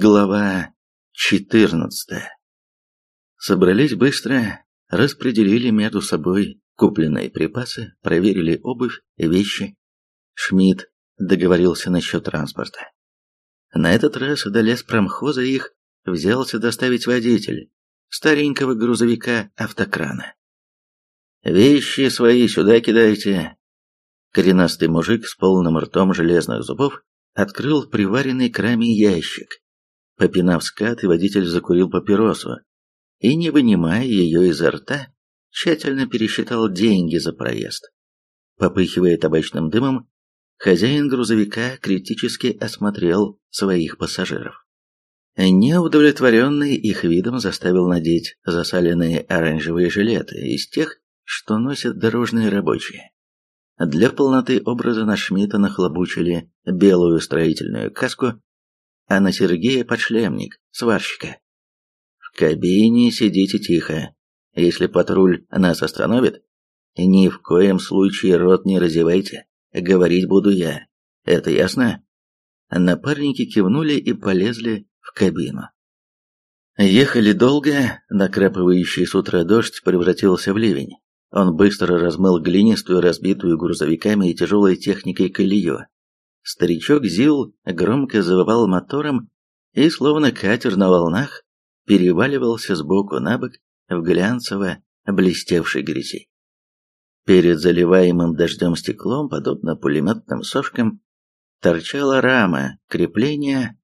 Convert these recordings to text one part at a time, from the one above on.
Глава 14. Собрались быстро, распределили между собой купленные припасы, проверили обувь, вещи. Шмидт договорился насчет транспорта. На этот раз до леспромхоза их взялся доставить водитель старенького грузовика автокрана. «Вещи свои сюда кидайте!» Коренастый мужик с полным ртом железных зубов открыл приваренный к раме ящик Попинав скат, водитель закурил папиросу и, не вынимая ее изо рта, тщательно пересчитал деньги за проезд. Попыхивая табачным дымом, хозяин грузовика критически осмотрел своих пассажиров. Неудовлетворенный их видом заставил надеть засаленные оранжевые жилеты из тех, что носят дорожные рабочие. Для полноты образа на Шмидта нахлобучили белую строительную каску а на Сергея подшлемник, сварщика. В кабине сидите тихо. Если патруль нас остановит, ни в коем случае рот не разевайте. Говорить буду я. Это ясно? Напарники кивнули и полезли в кабину. Ехали долго, накрапывающий с утра дождь превратился в ливень. Он быстро размыл глинистую, разбитую грузовиками и тяжелой техникой колею, Старичок Зил громко завывал мотором и, словно катер на волнах, переваливался с боку на бок в глянцево блестевшей грязи. Перед заливаемым дождем стеклом, подобно пулеметным сошкам, торчала рама крепления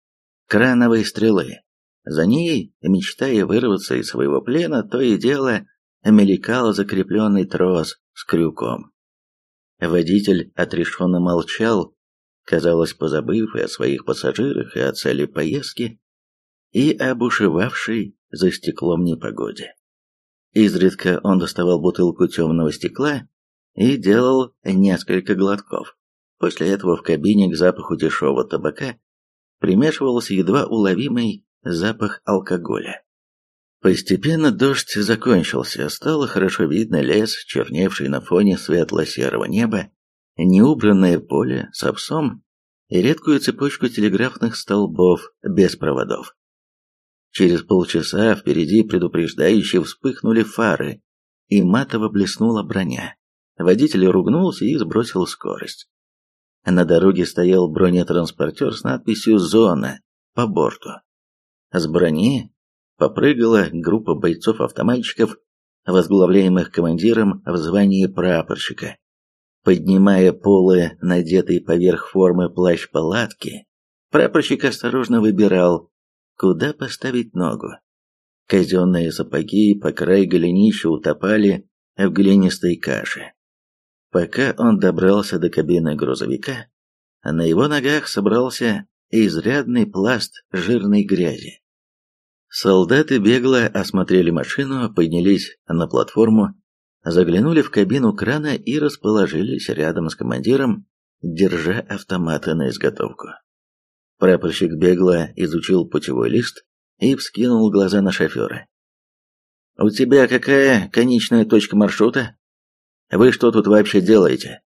крановой стрелы. За ней, мечтая вырваться из своего плена, то и дело мелькал закрепленный трос с крюком. Водитель отрешенно молчал, казалось, позабыв и о своих пассажирах, и о цели поездки, и об ушивавшей за стеклом непогоде. Изредка он доставал бутылку темного стекла и делал несколько глотков. После этого в кабине к запаху дешевого табака примешивался едва уловимый запах алкоголя. Постепенно дождь закончился, стало хорошо видно лес, черневший на фоне светло-серого неба, неубранное поле с овсом и редкую цепочку телеграфных столбов без проводов. Через полчаса впереди предупреждающе вспыхнули фары, и матово блеснула броня. Водитель ругнулся и сбросил скорость. На дороге стоял бронетранспортер с надписью «Зона» по борту. С брони попрыгала группа бойцов-автоматчиков, возглавляемых командиром в звании прапорщика. Поднимая полы, надетый поверх формы плащ-палатки, прапорщик осторожно выбирал, куда поставить ногу. Казенные сапоги по край голенища утопали в глинистой каше. Пока он добрался до кабины грузовика, на его ногах собрался изрядный пласт жирной грязи. Солдаты бегло осмотрели машину, поднялись на платформу заглянули в кабину крана и расположились рядом с командиром, держа автоматы на изготовку. Прапорщик бегло изучил путевой лист и вскинул глаза на шофера. «У тебя какая конечная точка маршрута? Вы что тут вообще делаете?»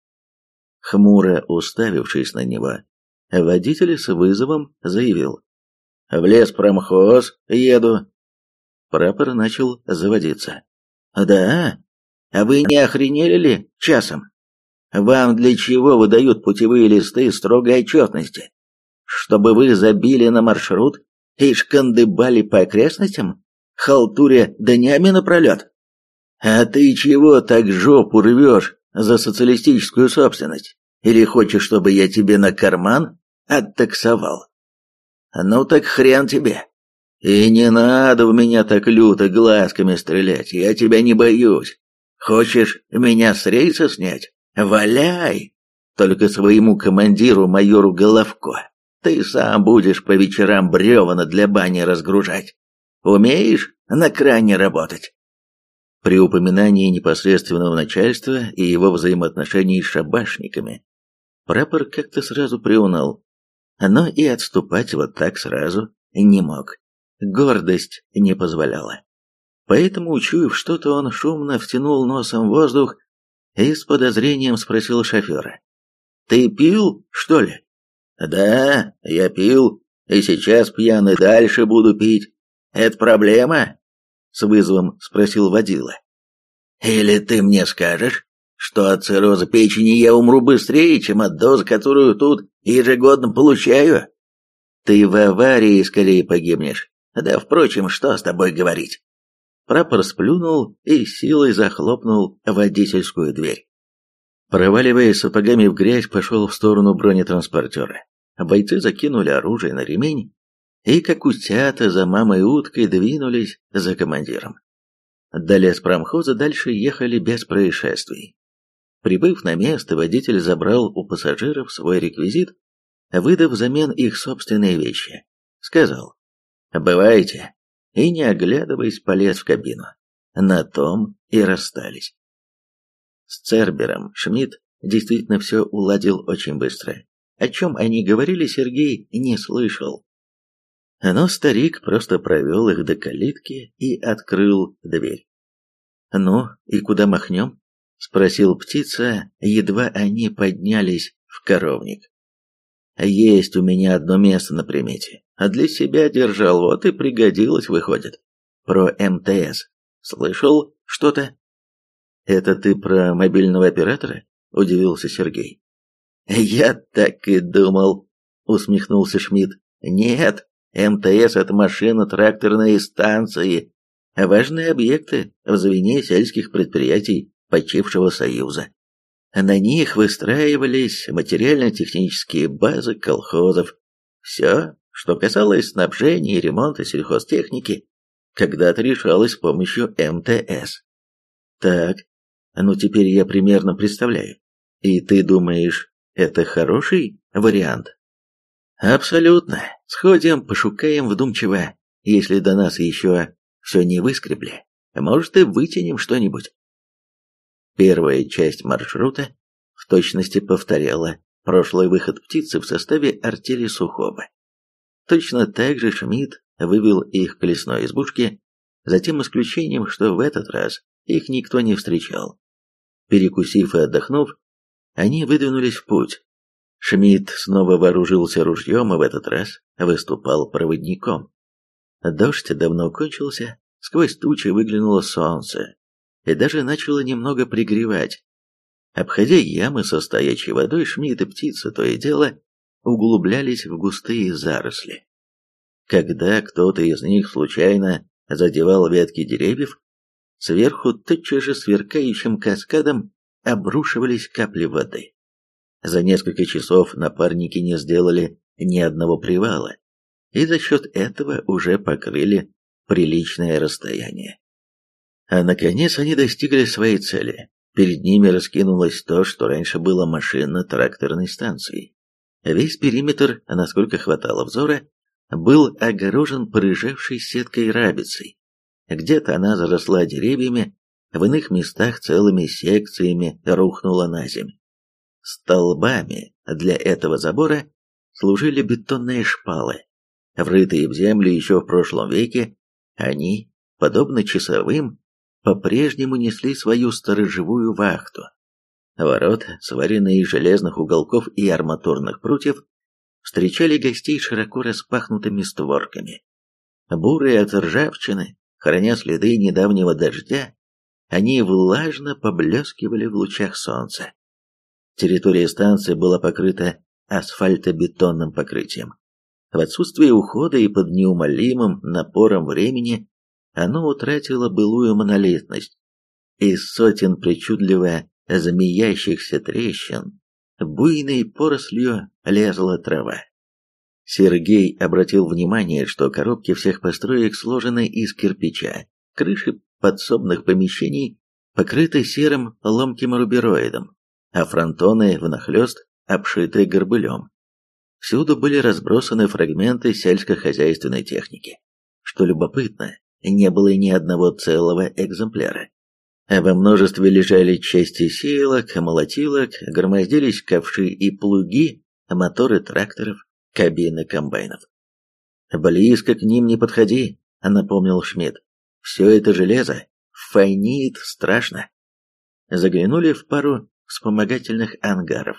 Хмуро уставившись на него, водитель с вызовом заявил. «В лес промхоз еду». Прапор начал заводиться. «Да? А вы не охренели ли часом? Вам для чего выдают путевые листы строгой отчетности? Чтобы вы забили на маршрут и шкандыбали по окрестностям, халтуря днями напролет? А ты чего так жопу рвешь за социалистическую собственность? Или хочешь, чтобы я тебе на карман оттаксовал? Ну так хрен тебе. И не надо в меня так люто глазками стрелять, я тебя не боюсь. Хочешь меня с рейса снять? Валяй! Только своему командиру, майору Головко, ты сам будешь по вечерам бревна для бани разгружать. Умеешь на кране работать?» При упоминании непосредственного начальства и его взаимоотношений с шабашниками, прапор как-то сразу приуныл, но и отступать вот так сразу не мог. Гордость не позволяла. Поэтому, учуяв что-то, он шумно втянул носом воздух и с подозрением спросил шофера. «Ты пил, что ли?» «Да, я пил. и сейчас пьяный дальше буду пить. Это проблема? С вызовом спросил водила. Или ты мне скажешь, что от цирроза печени я умру быстрее, чем от дозы, которую тут ежегодно получаю? Ты в аварии скорее погибнешь. Да, впрочем, что с тобой говорить? Прапор сплюнул и силой захлопнул водительскую дверь. Проваливаясь сапогами в грязь, пошел в сторону бронетранспортера. Бойцы закинули оружие на ремень и, как утята за мамой уткой, двинулись за командиром. До леспромхоза дальше ехали без происшествий. Прибыв на место, водитель забрал у пассажиров свой реквизит, выдав взамен их собственные вещи. Сказал «Бывайте», и, не оглядываясь, полез в кабину. На том и расстались. С Цербером Шмидт действительно все уладил очень быстро. О чем они говорили, Сергей не слышал. Но старик просто провел их до калитки и открыл дверь. «Ну, и куда махнем?» — спросил птица, едва они поднялись в коровник. «Есть у меня одно место на примете, а для себя держал, вот и пригодилось, выходит. Про МТС. Слышал что-то?» «Это ты про мобильного оператора?» – удивился Сергей. «Я так и думал», – усмехнулся Шмидт. «Нет, МТС – это машина-тракторные станции, важные объекты в звене сельских предприятий почившего Союза. На них выстраивались материально-технические базы колхозов. Все, что касалось снабжения и ремонта сельхозтехники, когда-то решалось с помощью МТС. Так, ну теперь я примерно представляю. И ты думаешь, это хороший вариант? Абсолютно. Сходим, пошукаем вдумчиво. Если до нас еще все не выскребли, может и вытянем что-нибудь. Первая часть маршрута в точности повторяла прошлый выход птицы в составе артели Сухого. Точно так же Шмидт вывел их к лесной избушке, за тем исключением, что в этот раз их никто не встречал. Перекусив и отдохнув, они выдвинулись в путь. Шмидт снова вооружился ружьем и в этот раз выступал проводником. Дождь давно кончился, сквозь тучи выглянуло солнце и даже начало немного пригревать. Обходя ямы со стоячей водой, Шмидт и птица то и дело углублялись в густые заросли. Когда кто-то из них случайно задевал ветки деревьев, Сверху тотчас же сверкающим каскадом обрушивались капли воды. За несколько часов напарники не сделали ни одного привала, и за счет этого уже покрыли приличное расстояние. А наконец они достигли своей цели. Перед ними раскинулось то, что раньше было машинно-тракторной станцией. Весь периметр, насколько хватало взора, был огорожен порыжевшей сеткой рабицей. Где-то она заросла деревьями, в иных местах целыми секциями рухнула на землю. Столбами для этого забора служили бетонные шпалы. Врытые в землю еще в прошлом веке, они, подобно часовым, по-прежнему несли свою сторожевую вахту. Ворота, сваренные из железных уголков и арматурных прутьев, встречали гостей широко распахнутыми створками. Бурые от ржавчины, Храня следы недавнего дождя, они влажно поблескивали в лучах солнца. Территория станции была покрыта асфальтобетонным покрытием. В отсутствие ухода и под неумолимым напором времени оно утратило былую монолитность. Из сотен причудливо змеящихся трещин буйной порослью лезла трава. Сергей обратил внимание, что коробки всех построек сложены из кирпича, крыши подсобных помещений покрыты серым ломким рубероидом, а фронтоны внахлёст обшиты горбылем. Всюду были разбросаны фрагменты сельскохозяйственной техники. Что любопытно, не было ни одного целого экземпляра. А во множестве лежали части сеялок, молотилок, громоздились ковши и плуги, моторы тракторов, кабины комбайнов. «Близко к ним не подходи», — напомнил Шмидт. «Все это железо фонит страшно». Заглянули в пару вспомогательных ангаров.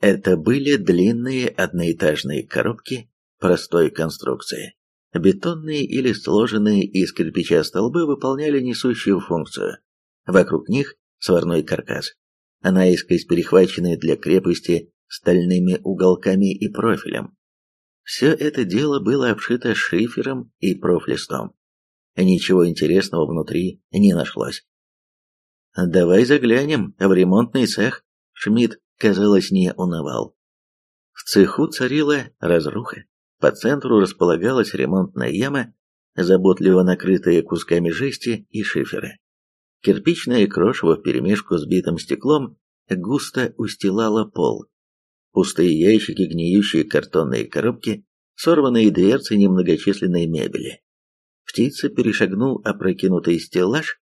Это были длинные одноэтажные коробки, простой конструкции. Бетонные или сложенные из кирпича столбы выполняли несущую функцию. Вокруг них сварной каркас, наискось перехваченный для крепости стальными уголками и профилем. Все это дело было обшито шифером и профлистом. Ничего интересного внутри не нашлось. «Давай заглянем в ремонтный цех», — Шмидт, казалось, не унывал. В цеху царила разруха. По центру располагалась ремонтная яма, заботливо накрытая кусками жести и шифера. Кирпичное крошево вперемешку с битым стеклом густо устилало пол. Пустые ящики, гниющие картонные коробки, сорванные дверцы немногочисленной мебели. Птица перешагнул опрокинутый стеллаж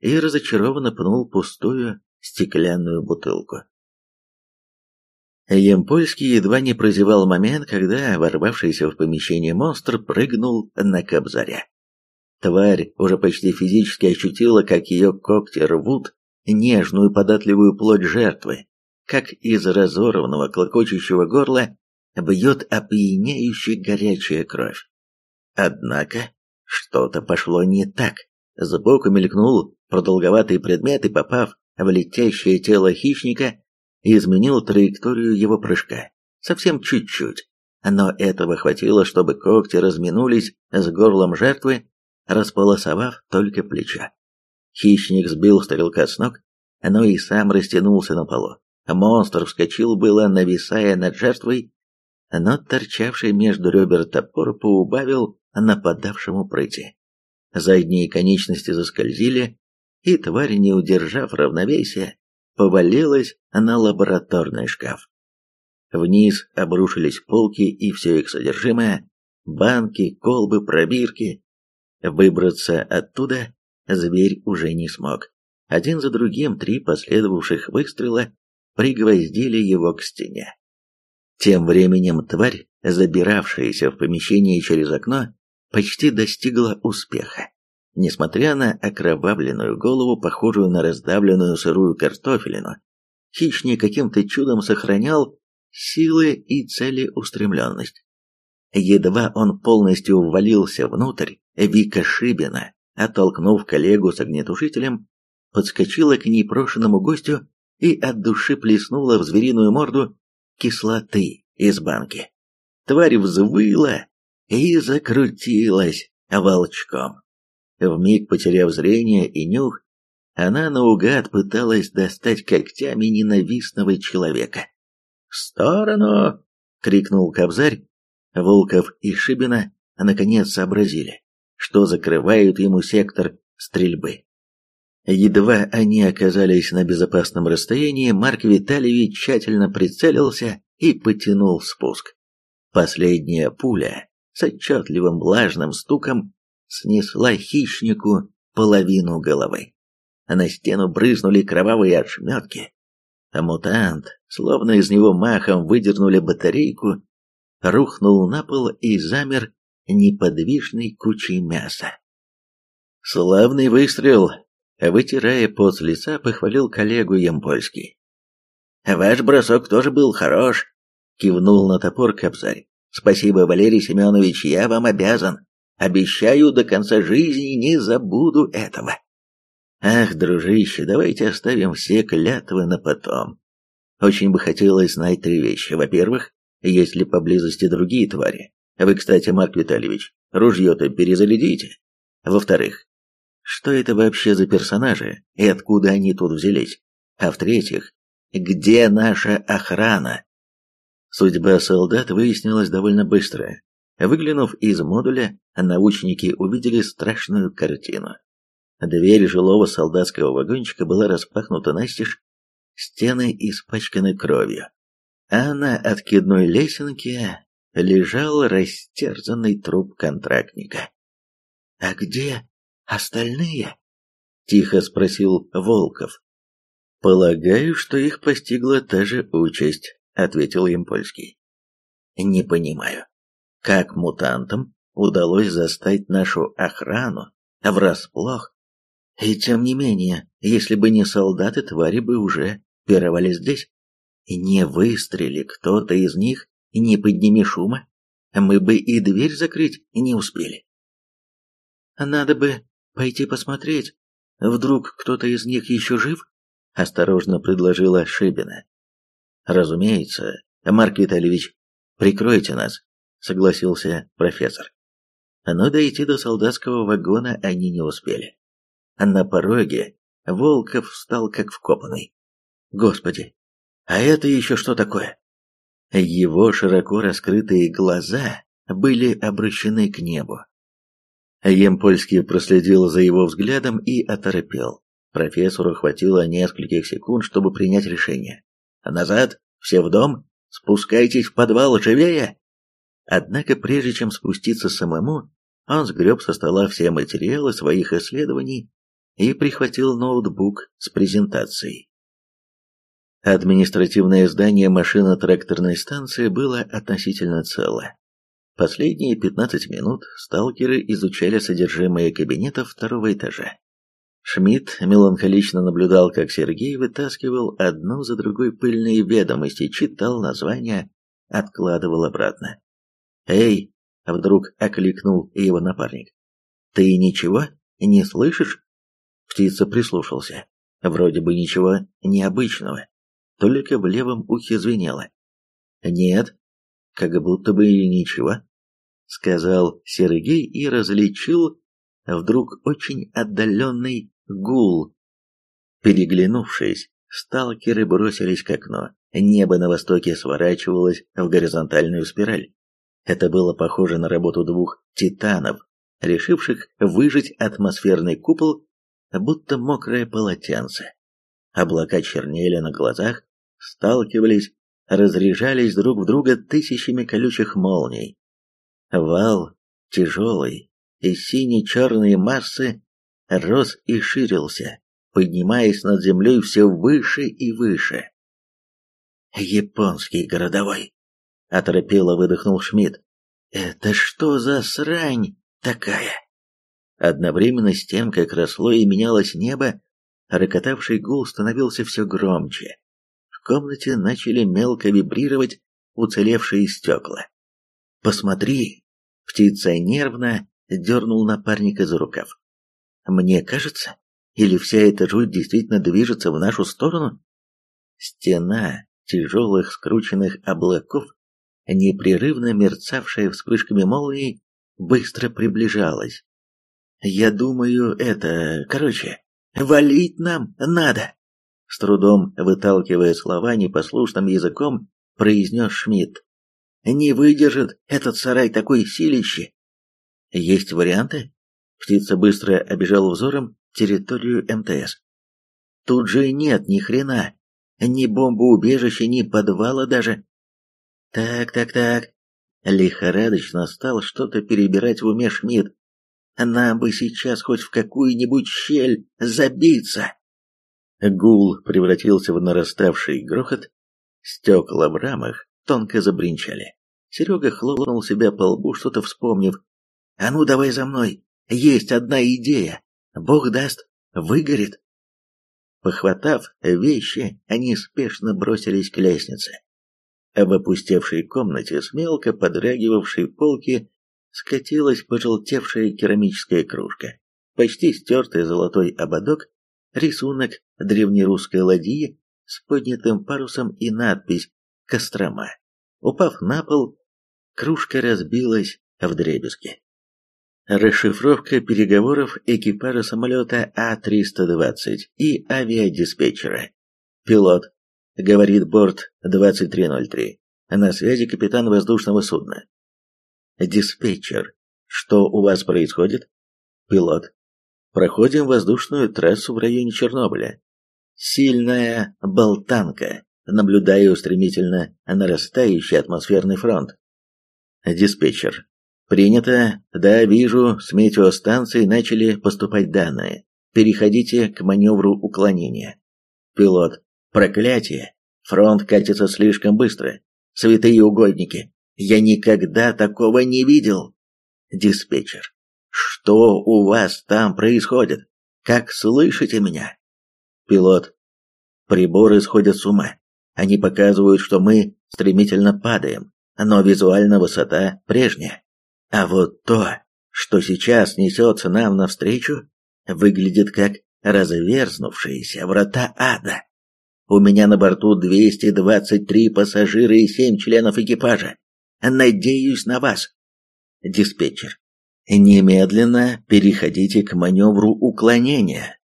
и разочарованно пнул пустую стеклянную бутылку. Емпольский едва не прозевал момент, когда ворвавшийся в помещение монстр прыгнул на Кобзаря. Тварь уже почти физически ощутила, как ее когти рвут нежную податливую плоть жертвы, как из разорванного клокочущего горла бьет опьяняющая горячая кровь. Однако что-то пошло не так. Сбоку мелькнул продолговатый предмет и, попав в летящее тело хищника, изменил траекторию его прыжка. Совсем чуть-чуть. Но этого хватило, чтобы когти разминулись с горлом жертвы, располосовав только плечо. Хищник сбил стрелка с ног, но и сам растянулся на полу. Монстр вскочил было, нависая над жертвой, но торчавший между ребер топор поубавил нападавшему прыти. Задние конечности заскользили, и тварь, не удержав равновесия, повалилась на лабораторный шкаф. Вниз обрушились полки и все их содержимое, банки, колбы, пробирки. Выбраться оттуда зверь уже не смог. Один за другим три последовавших выстрела пригвоздили его к стене. Тем временем тварь, забиравшаяся в помещение через окно, почти достигла успеха. Несмотря на окровавленную голову, похожую на раздавленную сырую картофелину, хищник каким-то чудом сохранял силы и целеустремленность. Едва он полностью ввалился внутрь, Вика Шибина, оттолкнув коллегу с огнетушителем, подскочила к непрошенному гостю и от души плеснула в звериную морду кислоты из банки. Тварь взвыла и закрутилась волчком. Вмиг потеряв зрение и нюх, она наугад пыталась достать когтями ненавистного человека. «В сторону!» — крикнул Кобзарь. Волков и Шибина наконец сообразили, что закрывают ему сектор стрельбы. Едва они оказались на безопасном расстоянии, Марк Витальевич тщательно прицелился и потянул спуск. Последняя пуля с отчетливым влажным стуком снесла хищнику половину головы. На стену брызнули кровавые ошметки, а мутант, словно из него махом выдернули батарейку, рухнул на пол и замер неподвижной кучей мяса. «Славный выстрел!» — вытирая пот с лица, похвалил коллегу Ямпольский. «Ваш бросок тоже был хорош», — кивнул на топор Кобзарь. «Спасибо, Валерий Семенович, я вам обязан. Обещаю, до конца жизни не забуду этого. Ах, дружище, давайте оставим все клятвы на потом. Очень бы хотелось знать три вещи. Во-первых, есть ли поблизости другие твари? Вы, кстати, Марк Витальевич, ружье-то перезарядите. Во-вторых, что это вообще за персонажи и откуда они тут взялись? А в-третьих, где наша охрана? Судьба солдат выяснилась довольно быстро. Выглянув из модуля, научники увидели страшную картину. Дверь жилого солдатского вагончика была распахнута настежь, стены испачканы кровью, а на откидной лесенке лежал растерзанный труп контрактника. «А где остальные?» — тихо спросил Волков. «Полагаю, что их постигла та же участь», — ответил им польский. «Не понимаю, как мутантам удалось застать нашу охрану врасплох. И тем не менее, если бы не солдаты, твари бы уже пировали здесь. Не выстрели кто-то из них, не подними шума. мы бы и дверь закрыть не успели. Надо бы пойти посмотреть, вдруг кто-то из них еще жив? Осторожно предложила Шибина. Разумеется, Марк Витальевич, прикройте нас, согласился профессор. Но дойти до солдатского вагона они не успели. На пороге Волков встал как вкопанный. Господи, а это еще что такое? Его широко раскрытые глаза были обращены к небу. Емпольский проследил за его взглядом и оторопел. Профессору хватило нескольких секунд, чтобы принять решение. «Назад! Все в дом! Спускайтесь в подвал, живее!» Однако прежде чем спуститься самому, он сгреб со стола все материалы своих исследований и прихватил ноутбук с презентацией. Административное здание машино-тракторной станции было относительно цело. Последние 15 минут сталкеры изучали содержимое кабинета второго этажа. Шмидт меланхолично наблюдал, как Сергей вытаскивал одну за другой пыльные ведомости, читал названия, откладывал обратно. «Эй!» — вдруг окликнул его напарник. «Ты ничего не слышишь?» Птица прислушался. Вроде бы ничего необычного только в левом ухе звенело. «Нет, как будто бы и ничего», — сказал Сергей и различил вдруг очень отдаленный гул. Переглянувшись, сталкеры бросились к окну. Небо на востоке сворачивалось в горизонтальную спираль. Это было похоже на работу двух титанов, решивших выжить атмосферный купол, будто мокрое полотенце. Облака чернели на глазах, сталкивались, разряжались друг в друга тысячами колючих молний. Вал, тяжелый, из сине-черной массы, рос и ширился, поднимаясь над землей все выше и выше. «Японский городовой!» — оторопело выдохнул Шмидт. «Это что за срань такая?» Одновременно с тем, как росло и менялось небо, рокотавший гул становился все громче комнате начали мелко вибрировать уцелевшие стекла. «Посмотри!» — птица нервно дернул напарника за рукав. «Мне кажется, или вся эта жуть действительно движется в нашу сторону?» Стена тяжелых скрученных облаков, непрерывно мерцавшая вспышками молний, быстро приближалась. «Я думаю, это... Короче, валить нам надо!» С трудом выталкивая слова непослушным языком, произнес Шмидт. «Не выдержит этот сарай такой силищи!» «Есть варианты?» Птица быстро обижала взором территорию МТС. «Тут же нет ни хрена! Ни бомбоубежища, ни подвала даже!» «Так, так, так...» Лихорадочно стал что-то перебирать в уме Шмидт. «Нам бы сейчас хоть в какую-нибудь щель забиться!» Гул превратился в нараставший грохот, стекла в рамах тонко забринчали. Серега хлопнул себя по лбу, что-то вспомнив. «А ну, давай за мной! Есть одна идея! Бог даст, выгорит!» Похватав вещи, они спешно бросились к лестнице. В опустевшей комнате с мелко подрагивавшей полки скатилась пожелтевшая керамическая кружка. Почти стертый золотой ободок рисунок древнерусской ладьи с поднятым парусом и надпись «Кострома». Упав на пол, кружка разбилась в дребезги. Расшифровка переговоров экипажа самолета А-320 и авиадиспетчера. Пилот. Говорит борт 2303. На связи капитан воздушного судна. Диспетчер. Что у вас происходит? Пилот. Проходим воздушную трассу в районе Чернобыля. Сильная болтанка. Наблюдаю стремительно нарастающий атмосферный фронт. Диспетчер. Принято. Да, вижу, с метеостанции начали поступать данные. Переходите к маневру уклонения. Пилот. Проклятие. Фронт катится слишком быстро. Святые угодники. Я никогда такого не видел. Диспетчер. Что у вас там происходит? Как слышите меня? Пилот. Приборы сходят с ума. Они показывают, что мы стремительно падаем. но визуально высота прежняя. А вот то, что сейчас несется нам навстречу, выглядит как разверзнувшиеся врата ада. У меня на борту 223 пассажира и 7 членов экипажа. Надеюсь на вас. Диспетчер. Немедленно переходите к маневру уклонения.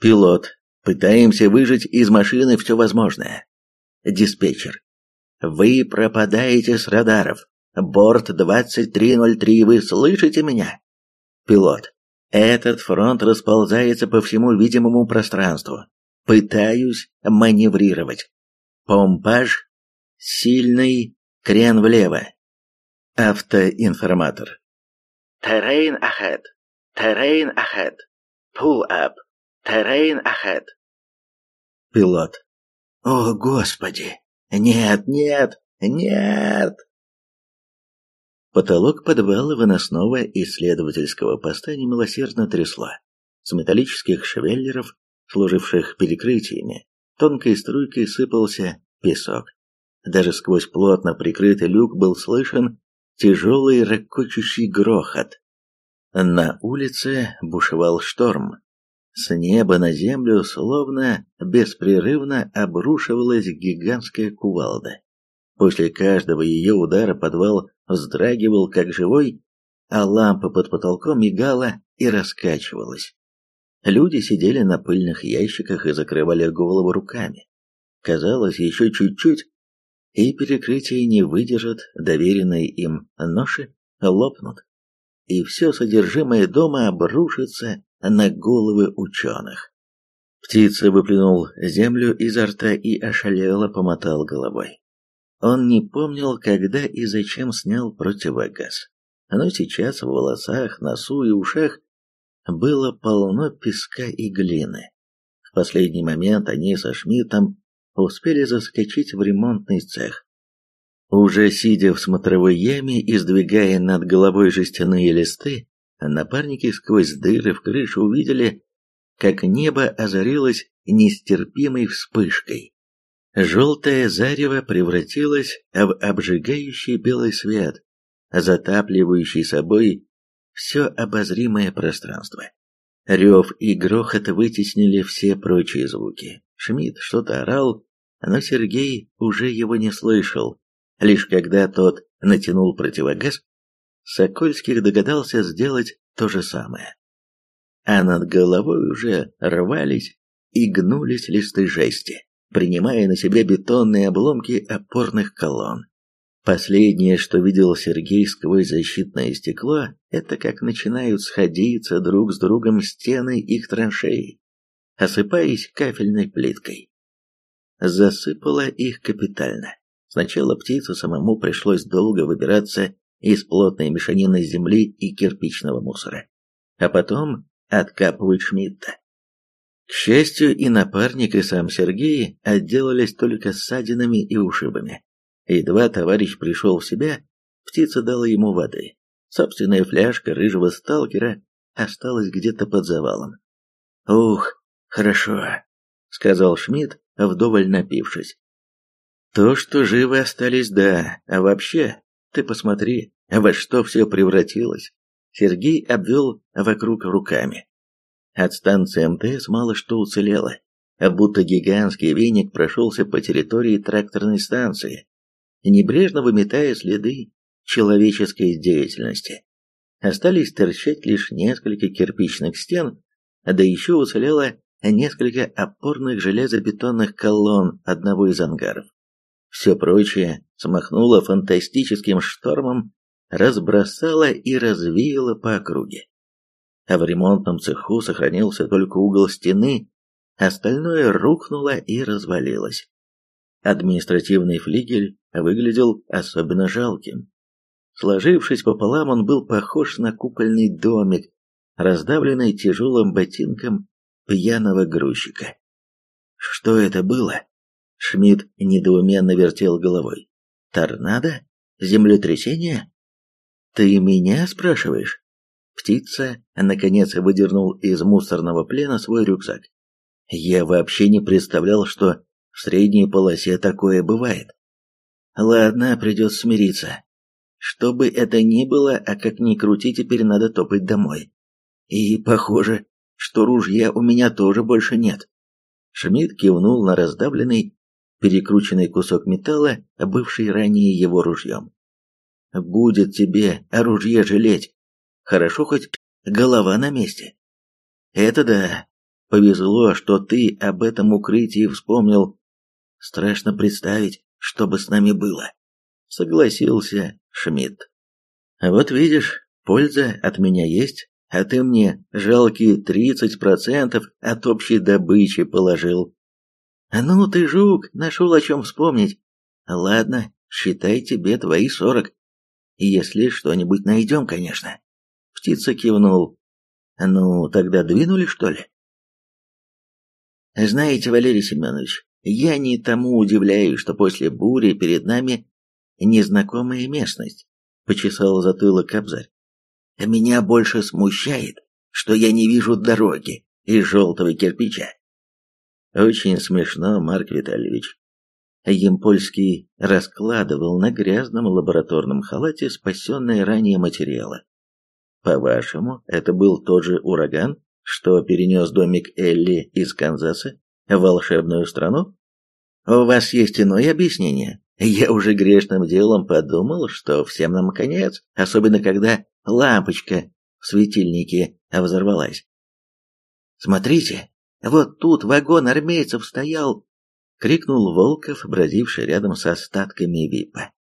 Пилот. Пытаемся выжать из машины все возможное. Диспетчер. Вы пропадаете с радаров. Борт 2303, вы слышите меня? Пилот. Этот фронт расползается по всему видимому пространству. Пытаюсь маневрировать. Помпаж. Сильный крен влево. Автоинформатор. Terrain ahead. Terrain ahead. Pull up. Terrain ahead. Пилот. О, Господи! Нет, нет, нет! Потолок подвала выносного исследовательского поста немилосердно трясло. С металлических швеллеров, служивших перекрытиями, тонкой струйкой сыпался песок. Даже сквозь плотно прикрытый люк был слышен тяжелый ракочущий грохот. На улице бушевал шторм. С неба на землю словно беспрерывно обрушивалась гигантская кувалда. После каждого ее удара подвал вздрагивал как живой, а лампа под потолком мигала и раскачивалась. Люди сидели на пыльных ящиках и закрывали голову руками. Казалось, еще чуть-чуть, и перекрытие не выдержат доверенные им ноши, лопнут, и все содержимое дома обрушится на головы ученых. Птица выплюнул землю изо рта и ошалело помотал головой. Он не помнил, когда и зачем снял противогаз. Но сейчас в волосах, носу и ушах было полно песка и глины. В последний момент они со Шмидтом успели заскочить в ремонтный цех. Уже сидя в смотровой яме и сдвигая над головой жестяные листы, напарники сквозь дыры в крыше увидели, как небо озарилось нестерпимой вспышкой. Желтое зарево превратилось в обжигающий белый свет, затапливающий собой все обозримое пространство. Рев и грохот вытеснили все прочие звуки. Шмидт что-то орал, но Сергей уже его не слышал. Лишь когда тот натянул противогаз, Сокольских догадался сделать то же самое. А над головой уже рвались и гнулись листы жести, принимая на себя бетонные обломки опорных колонн. Последнее, что видел Сергей сквозь защитное стекло, это как начинают сходиться друг с другом стены их траншеи, осыпаясь кафельной плиткой. Засыпало их капитально. Сначала птицу самому пришлось долго выбираться из плотной мешанины земли и кирпичного мусора, а потом откапывать Шмидта. К счастью, и напарник, и сам Сергей отделались только ссадинами и ушибами. Едва товарищ пришел в себя, птица дала ему воды. Собственная фляжка рыжего сталкера осталась где-то под завалом. «Ух, хорошо», — сказал Шмидт, вдоволь напившись. «То, что живы остались, да, а вообще, ты посмотри, во что все превратилось». Сергей обвел вокруг руками. От станции МТС мало что уцелело, будто гигантский веник прошелся по территории тракторной станции, небрежно выметая следы человеческой деятельности. Остались торчать лишь несколько кирпичных стен, да еще уцелело несколько опорных железобетонных колонн одного из ангаров. Все прочее смахнуло фантастическим штормом, разбросало и развеяло по округе. А в ремонтном цеху сохранился только угол стены, остальное рухнуло и развалилось. Административный флигель выглядел особенно жалким. Сложившись пополам, он был похож на кукольный домик, раздавленный тяжелым ботинком пьяного грузчика. Что это было? Шмидт недоуменно вертел головой. Торнадо? Землетрясение? Ты меня спрашиваешь? Птица, наконец, выдернул из мусорного плена свой рюкзак. Я вообще не представлял, что в средней полосе такое бывает. Ладно, придется смириться. Что бы это ни было, а как ни крути, теперь надо топать домой. И похоже, что ружья у меня тоже больше нет. Шмидт кивнул на раздавленный, перекрученный кусок металла, бывший ранее его ружьем. «Будет тебе о ружье жалеть. Хорошо хоть голова на месте». «Это да. Повезло, что ты об этом укрытии вспомнил. Страшно представить, что бы с нами было», — согласился Шмидт. «Вот видишь, польза от меня есть, а ты мне жалкие тридцать процентов от общей добычи положил. Ну ты, жук, нашел о чем вспомнить. Ладно, считай тебе твои сорок. Если что-нибудь найдем, конечно. Птица кивнул. Ну, тогда двинули, что ли? Знаете, Валерий Семенович, я не тому удивляюсь, что после бури перед нами незнакомая местность, почесал затылок Кобзарь. Меня больше смущает, что я не вижу дороги из желтого кирпича. Очень смешно, Марк Витальевич. Емпольский раскладывал на грязном лабораторном халате спасенные ранее материалы. По-вашему, это был тот же ураган, что перенес домик Элли из Канзаса в волшебную страну? У вас есть иное объяснение? Я уже грешным делом подумал, что всем нам конец, особенно когда лампочка в светильнике взорвалась. «Смотрите, вот тут вагон армейцев стоял!» — крикнул Волков, бродивший рядом с остатками ВИПа.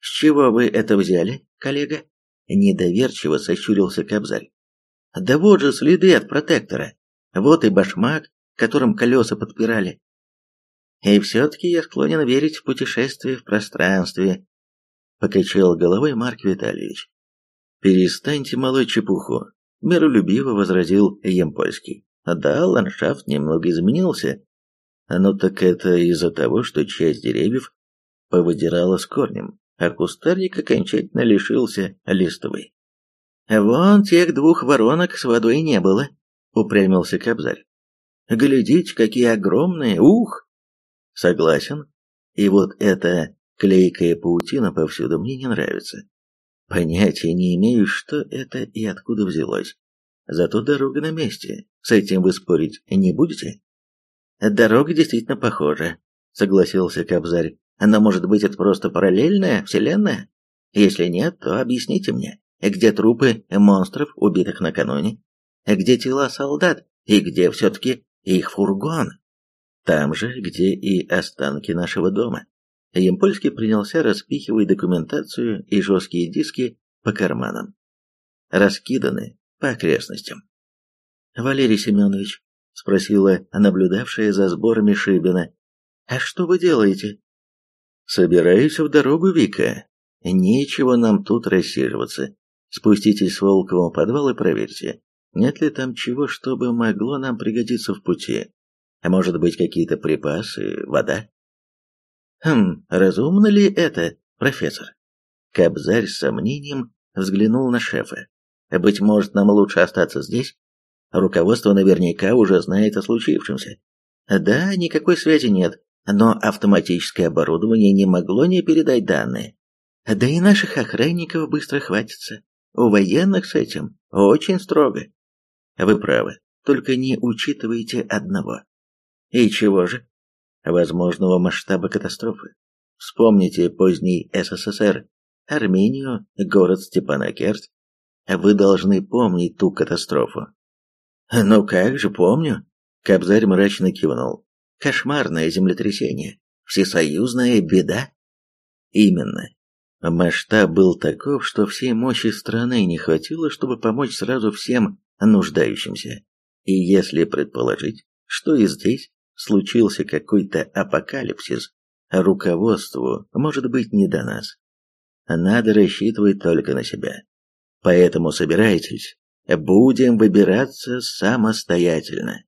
«С чего вы это взяли, коллега?» — недоверчиво сощурился Кобзарь. «Да вот же следы от протектора. Вот и башмак, которым колеса подпирали. И все-таки я склонен верить в путешествие в пространстве», — покачал головой Марк Витальевич. «Перестаньте молоть чепуху», — миролюбиво возразил Емпольский. «Да, ландшафт немного изменился, но так это из-за того, что часть деревьев повыдирала с корнем, а кустарник окончательно лишился листвы». «Вон тех двух воронок с водой не было», — упрямился Кобзарь. «Глядите, какие огромные, ух!» «Согласен. И вот эта клейкая паутина повсюду мне не нравится. Понятия не имею, что это и откуда взялось. Зато дорога на месте. С этим вы спорить не будете? Дорога действительно похожа, согласился Кобзарь. Но может быть это просто параллельная вселенная? Если нет, то объясните мне, где трупы монстров, убитых накануне? Где тела солдат? И где все-таки их фургон? Там же, где и останки нашего дома. Емпольский принялся распихивать документацию и жесткие диски по карманам. Раскиданы по окрестностям. «Валерий Семенович», — спросила наблюдавшая за сборами Шибина, — «а что вы делаете?» «Собираюсь в дорогу, Вика. Нечего нам тут рассиживаться. Спуститесь с Волковым подвал и проверьте, нет ли там чего, чтобы могло нам пригодиться в пути. А может быть, какие-то припасы, вода?» Хм, разумно ли это, профессор? Кобзарь с сомнением взглянул на шефа. Быть может, нам лучше остаться здесь? Руководство наверняка уже знает о случившемся. Да, никакой связи нет, но автоматическое оборудование не могло не передать данные. Да и наших охранников быстро хватится. У военных с этим очень строго. Вы правы, только не учитывайте одного. И чего же? Возможного масштаба катастрофы. Вспомните поздний СССР, Армению, город Степанакерт. Вы должны помнить ту катастрофу. Ну как же, помню. Кобзарь мрачно кивнул. Кошмарное землетрясение. Всесоюзная беда. Именно. Масштаб был таков, что всей мощи страны не хватило, чтобы помочь сразу всем нуждающимся. И если предположить, что и здесь случился какой-то апокалипсис, руководству может быть не до нас. Надо рассчитывать только на себя. Поэтому собирайтесь, будем выбираться самостоятельно.